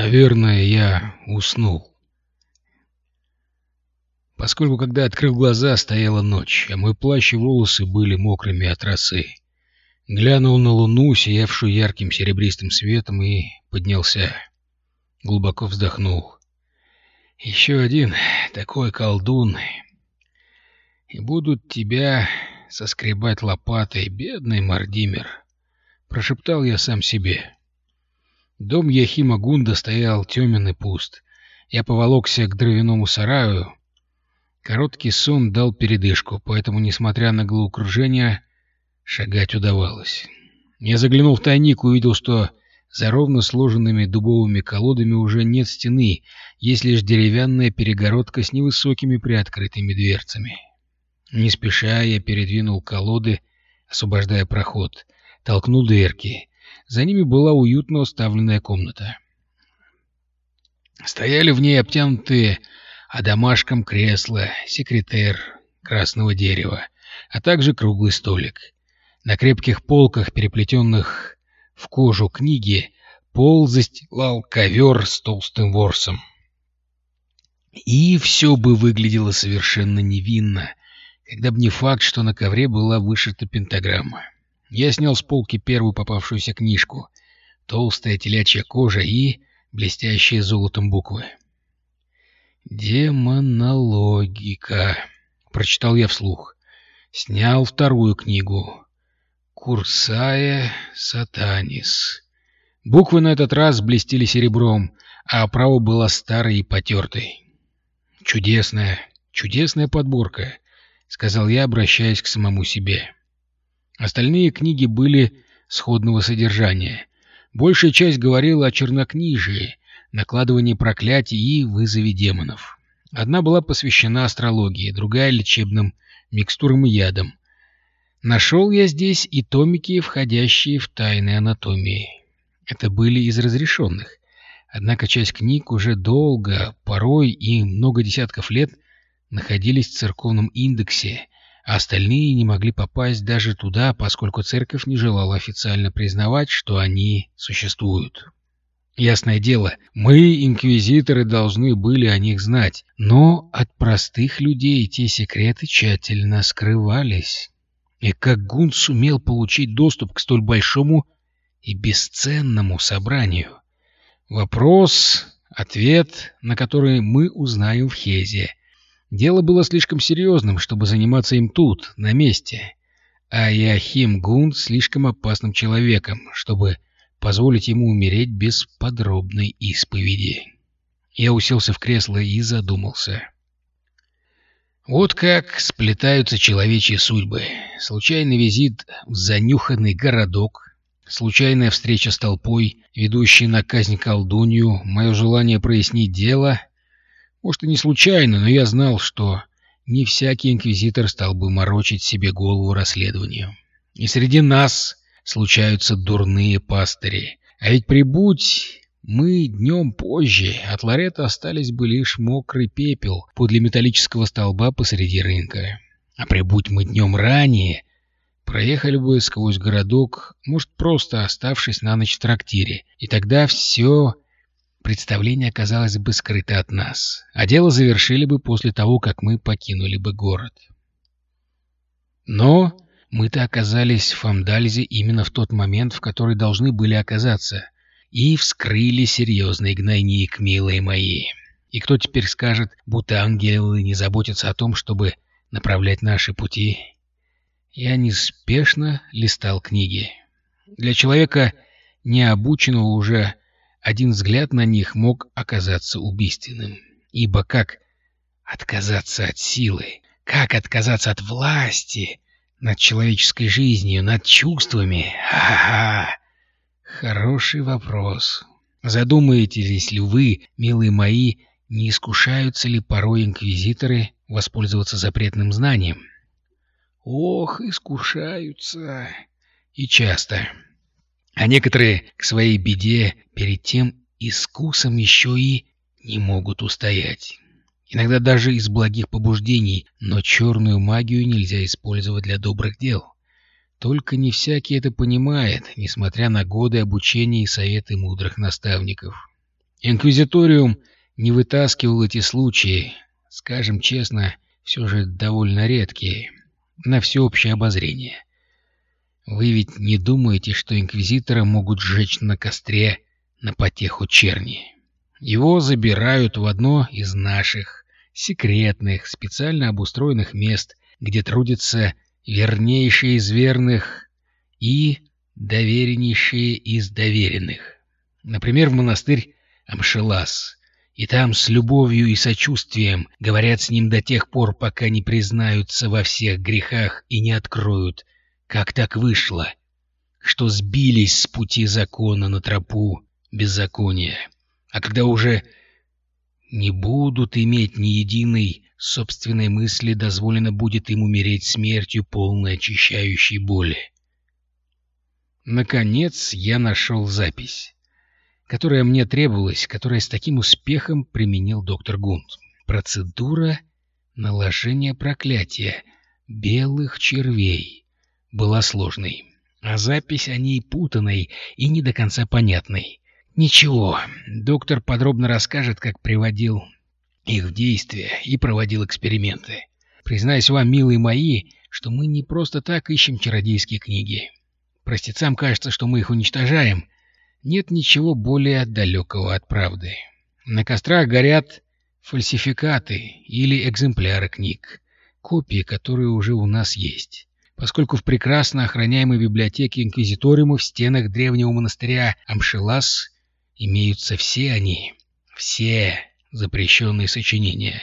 Наверное, я уснул. Поскольку, когда открыл глаза, стояла ночь, а мой плащ и волосы были мокрыми от росы. Глянул на луну, сиявшую ярким серебристым светом, и поднялся. Глубоко вздохнул. Еще один такой колдун, и будут тебя соскребать лопатой, бедный Мардимер, — прошептал я сам себе. Дом Яхима Гунда стоял темен и пуст. Я поволокся к дровяному сараю. Короткий сон дал передышку, поэтому, несмотря на головокружение, шагать удавалось. Я заглянул в тайник и увидел, что за ровно сложенными дубовыми колодами уже нет стены, есть лишь деревянная перегородка с невысокими приоткрытыми дверцами. Не спеша я передвинул колоды, освобождая проход, толкнул дверки. За ними была уютно уставленная комната. Стояли в ней обтянутые а домашком кресла, секретер красного дерева, а также круглый столик. На крепких полках, переплетенных в кожу книги, пол застилал ковер с толстым ворсом. И все бы выглядело совершенно невинно, когда бы не факт, что на ковре была вышита пентаграмма. Я снял с полки первую попавшуюся книжку. Толстая телячья кожа и блестящие золотом буквы. «Демонологика», — прочитал я вслух. Снял вторую книгу. «Курсая Сатанис». Буквы на этот раз блестели серебром, а оправа была старой и потертой. «Чудесная, чудесная подборка», — сказал я, обращаясь к самому себе. Остальные книги были сходного содержания. Большая часть говорила о чернокнижии, накладывании проклятий и вызове демонов. Одна была посвящена астрологии, другая — лечебным микстурам и ядам. Нашел я здесь и томики, входящие в тайны анатомии. Это были из разрешенных. Однако часть книг уже долго, порой и много десятков лет находились в церковном индексе, а остальные не могли попасть даже туда, поскольку церковь не желала официально признавать, что они существуют. Ясное дело, мы, инквизиторы, должны были о них знать, но от простых людей те секреты тщательно скрывались. И как Гунт сумел получить доступ к столь большому и бесценному собранию? Вопрос, ответ, на который мы узнаем в Хезе. Дело было слишком серьезным, чтобы заниматься им тут, на месте. А Яхим Гунт слишком опасным человеком, чтобы позволить ему умереть без подробной исповеди. Я уселся в кресло и задумался. Вот как сплетаются человечьи судьбы. Случайный визит в занюханный городок, случайная встреча с толпой, ведущей на казнь колдунью, мое желание прояснить дело. Может, и не случайно, но я знал, что не всякий инквизитор стал бы морочить себе голову расследованию. И среди нас случаются дурные пастыри. А ведь прибудь мы днем позже, от Ларета остались бы лишь мокрый пепел подле металлического столба посреди рынка. А прибудь мы днем ранее, проехали бы сквозь городок, может, просто оставшись на ночь в трактире, и тогда все представление оказалось бы скрыто от нас, а дело завершили бы после того, как мы покинули бы город. Но мы-то оказались в Фамдальзе именно в тот момент, в который должны были оказаться, и вскрыли серьезный гнойник, милые мои. И кто теперь скажет, будто ангелы не заботятся о том, чтобы направлять наши пути? Я неспешно листал книги. Для человека, не обученного уже, один взгляд на них мог оказаться убийственным. Ибо как отказаться от силы? Как отказаться от власти? Над человеческой жизнью, над чувствами? Ха-ха! Хороший вопрос. Задумаетесь ли вы, милые мои, не искушаются ли порой инквизиторы воспользоваться запретным знанием? Ох, искушаются. И часто. А некоторые к своей беде перед тем искусом еще и не могут устоять иногда даже из благих побуждений, но черную магию нельзя использовать для добрых дел. Только не всякий это понимает, несмотря на годы обучения и советы мудрых наставников. Инквизиториум не вытаскивал эти случаи, скажем честно, все же довольно редкие, на всеобщее обозрение. Вы ведь не думаете, что инквизитора могут сжечь на костре на потеху черни? Его забирают в одно из наших секретных, специально обустроенных мест, где трудятся вернейшие из верных и довереннейшие из доверенных. Например, в монастырь Амшелас. И там с любовью и сочувствием говорят с ним до тех пор, пока не признаются во всех грехах и не откроют, как так вышло, что сбились с пути закона на тропу беззакония. А когда уже не будут иметь ни единой собственной мысли, дозволено будет им умереть смертью полной очищающей боли. Наконец я нашел запись, которая мне требовалась, которая с таким успехом применил доктор Гунт. Процедура наложения проклятия белых червей была сложной, а запись о ней путанной и не до конца понятной. Ничего, доктор подробно расскажет, как приводил их в действие и проводил эксперименты. Признаюсь вам, милые мои, что мы не просто так ищем чародейские книги. Простецам кажется, что мы их уничтожаем. Нет ничего более далекого от правды. На кострах горят фальсификаты или экземпляры книг, копии, которые уже у нас есть. Поскольку в прекрасно охраняемой библиотеке Инквизиториума в стенах древнего монастыря Амшелас имеются все они, все запрещенные сочинения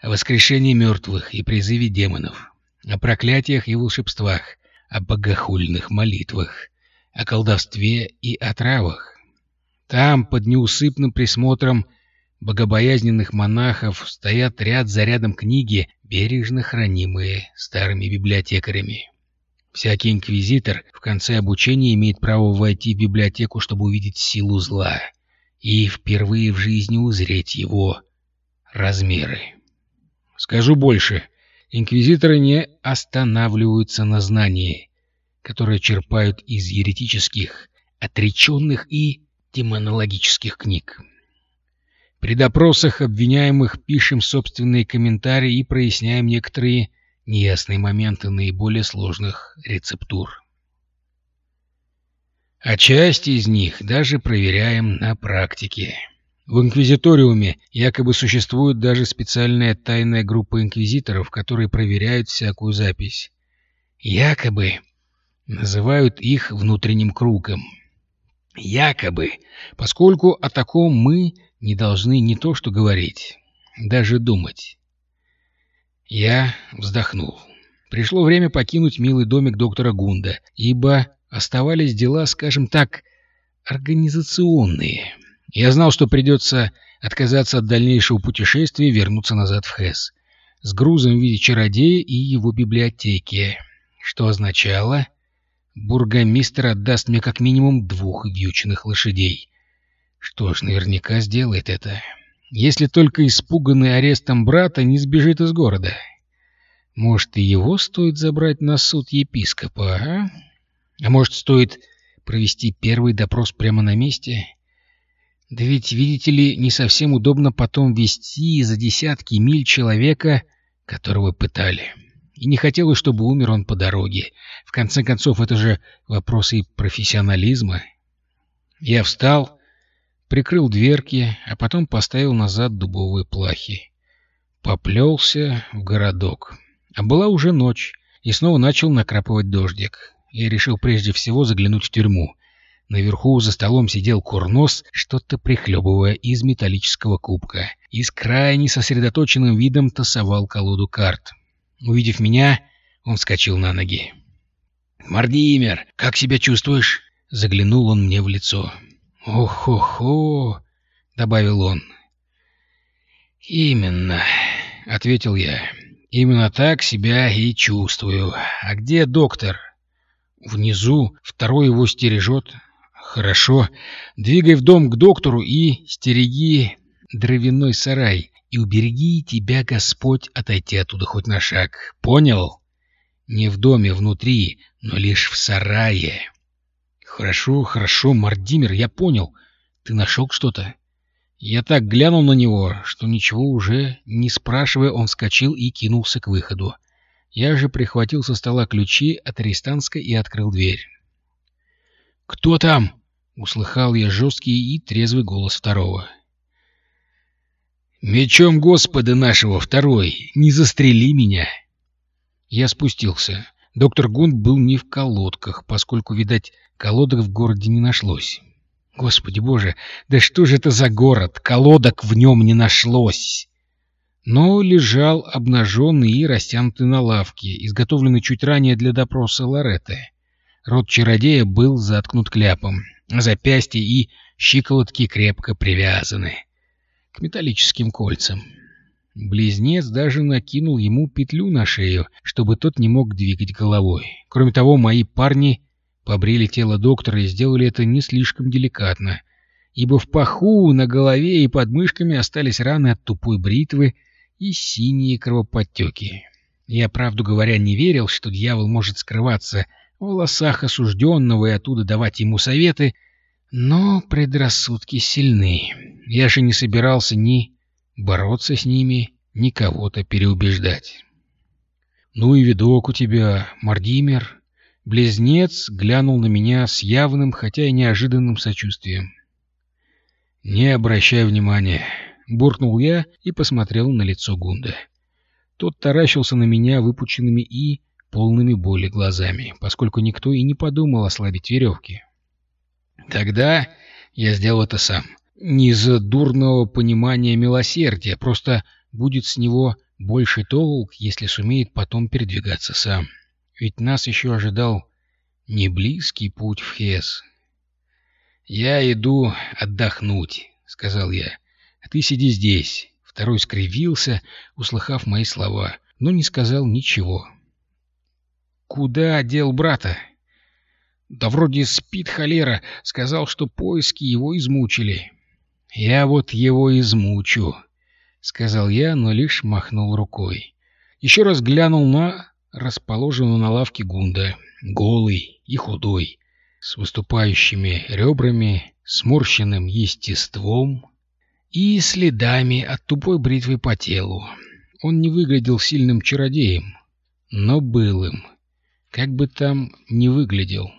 о воскрешении мертвых и призыве демонов, о проклятиях и волшебствах, о богохульных молитвах, о колдовстве и отравах. Там, под неусыпным присмотром богобоязненных монахов, стоят ряд за рядом книги, бережно хранимые старыми библиотекарями. Всякий инквизитор в конце обучения имеет право войти в библиотеку, чтобы увидеть силу зла и впервые в жизни узреть его размеры. Скажу больше, инквизиторы не останавливаются на знании, которое черпают из еретических, отреченных и демонологических книг. При допросах обвиняемых пишем собственные комментарии и проясняем некоторые неясные моменты наиболее сложных рецептур. А часть из них даже проверяем на практике. В инквизиториуме якобы существует даже специальная тайная группа инквизиторов, которые проверяют всякую запись. Якобы называют их внутренним кругом. Якобы, поскольку о таком мы не должны не то что говорить, даже думать. Я вздохнул. Пришло время покинуть милый домик доктора Гунда, ибо оставались дела, скажем так, организационные. Я знал, что придется отказаться от дальнейшего путешествия и вернуться назад в Хэс с грузом в виде чародея и его библиотеки, что означало, бургомистр отдаст мне как минимум двух вьючных лошадей. Что ж, наверняка сделает это если только испуганный арестом брата не сбежит из города. Может, и его стоит забрать на суд епископа, а? А может, стоит провести первый допрос прямо на месте? Да ведь, видите ли, не совсем удобно потом вести за десятки миль человека, которого пытали. И не хотелось, чтобы умер он по дороге. В конце концов, это же вопросы профессионализма. Я встал прикрыл дверки, а потом поставил назад дубовые плахи. Поплелся в городок. А была уже ночь, и снова начал накрапывать дождик. Я решил прежде всего заглянуть в тюрьму. Наверху за столом сидел курнос, что-то прихлебывая из металлического кубка, и с крайне сосредоточенным видом тасовал колоду карт. Увидев меня, он вскочил на ноги. «Мардимер, как себя чувствуешь?» Заглянул он мне в лицо. «Ох-хо-хо!» — добавил он. «Именно», — ответил я. «Именно так себя и чувствую. А где доктор?» «Внизу. Второй его стережет». «Хорошо. Двигай в дом к доктору и стереги дровяной сарай. И убереги тебя, Господь, отойти оттуда хоть на шаг. Понял? Не в доме внутри, но лишь в сарае». «Хорошо, хорошо, Мардимир, я понял. Ты нашел что-то?» Я так глянул на него, что ничего уже не спрашивая, он вскочил и кинулся к выходу. Я же прихватил со стола ключи от арестантской и открыл дверь. «Кто там?» — услыхал я жесткий и трезвый голос второго. «Мечом Господа нашего, второй, не застрели меня!» Я спустился. Доктор Гунд был не в колодках, поскольку, видать, колодок в городе не нашлось. Господи боже, да что же это за город? Колодок в нем не нашлось! Но лежал обнаженный и растянутый на лавке, изготовленный чуть ранее для допроса Лоретты. Рот чародея был заткнут кляпом, запястья и щиколотки крепко привязаны к металлическим кольцам. Близнец даже накинул ему петлю на шею, чтобы тот не мог двигать головой. Кроме того, мои парни побрили тело доктора и сделали это не слишком деликатно, ибо в паху, на голове и под мышками остались раны от тупой бритвы и синие кровоподтеки. Я, правду говоря, не верил, что дьявол может скрываться в волосах осужденного и оттуда давать ему советы, но предрассудки сильны. Я же не собирался ни бороться с ними, ни кого-то переубеждать. «Ну и видок у тебя, Мардимер!» Близнец глянул на меня с явным, хотя и неожиданным сочувствием. «Не обращай внимания», — буркнул я и посмотрел на лицо Гунда. Тот таращился на меня выпученными и полными боли глазами, поскольку никто и не подумал ослабить веревки. Тогда я сделал это сам. Не из-за дурного понимания милосердия, просто будет с него больше толк, если сумеет потом передвигаться сам. Ведь нас еще ожидал не близкий путь в Хес. «Я иду отдохнуть», — сказал я. «А ты сиди здесь». Второй скривился, услыхав мои слова, но не сказал ничего. «Куда дел брата?» «Да вроде спит холера. Сказал, что поиски его измучили». «Я вот его измучу», — сказал я, но лишь махнул рукой. Еще раз глянул на расположенного на лавке Гунда, голый и худой, с выступающими ребрами, сморщенным естеством и следами от тупой бритвы по телу. Он не выглядел сильным чародеем, но был им. Как бы там ни выглядел,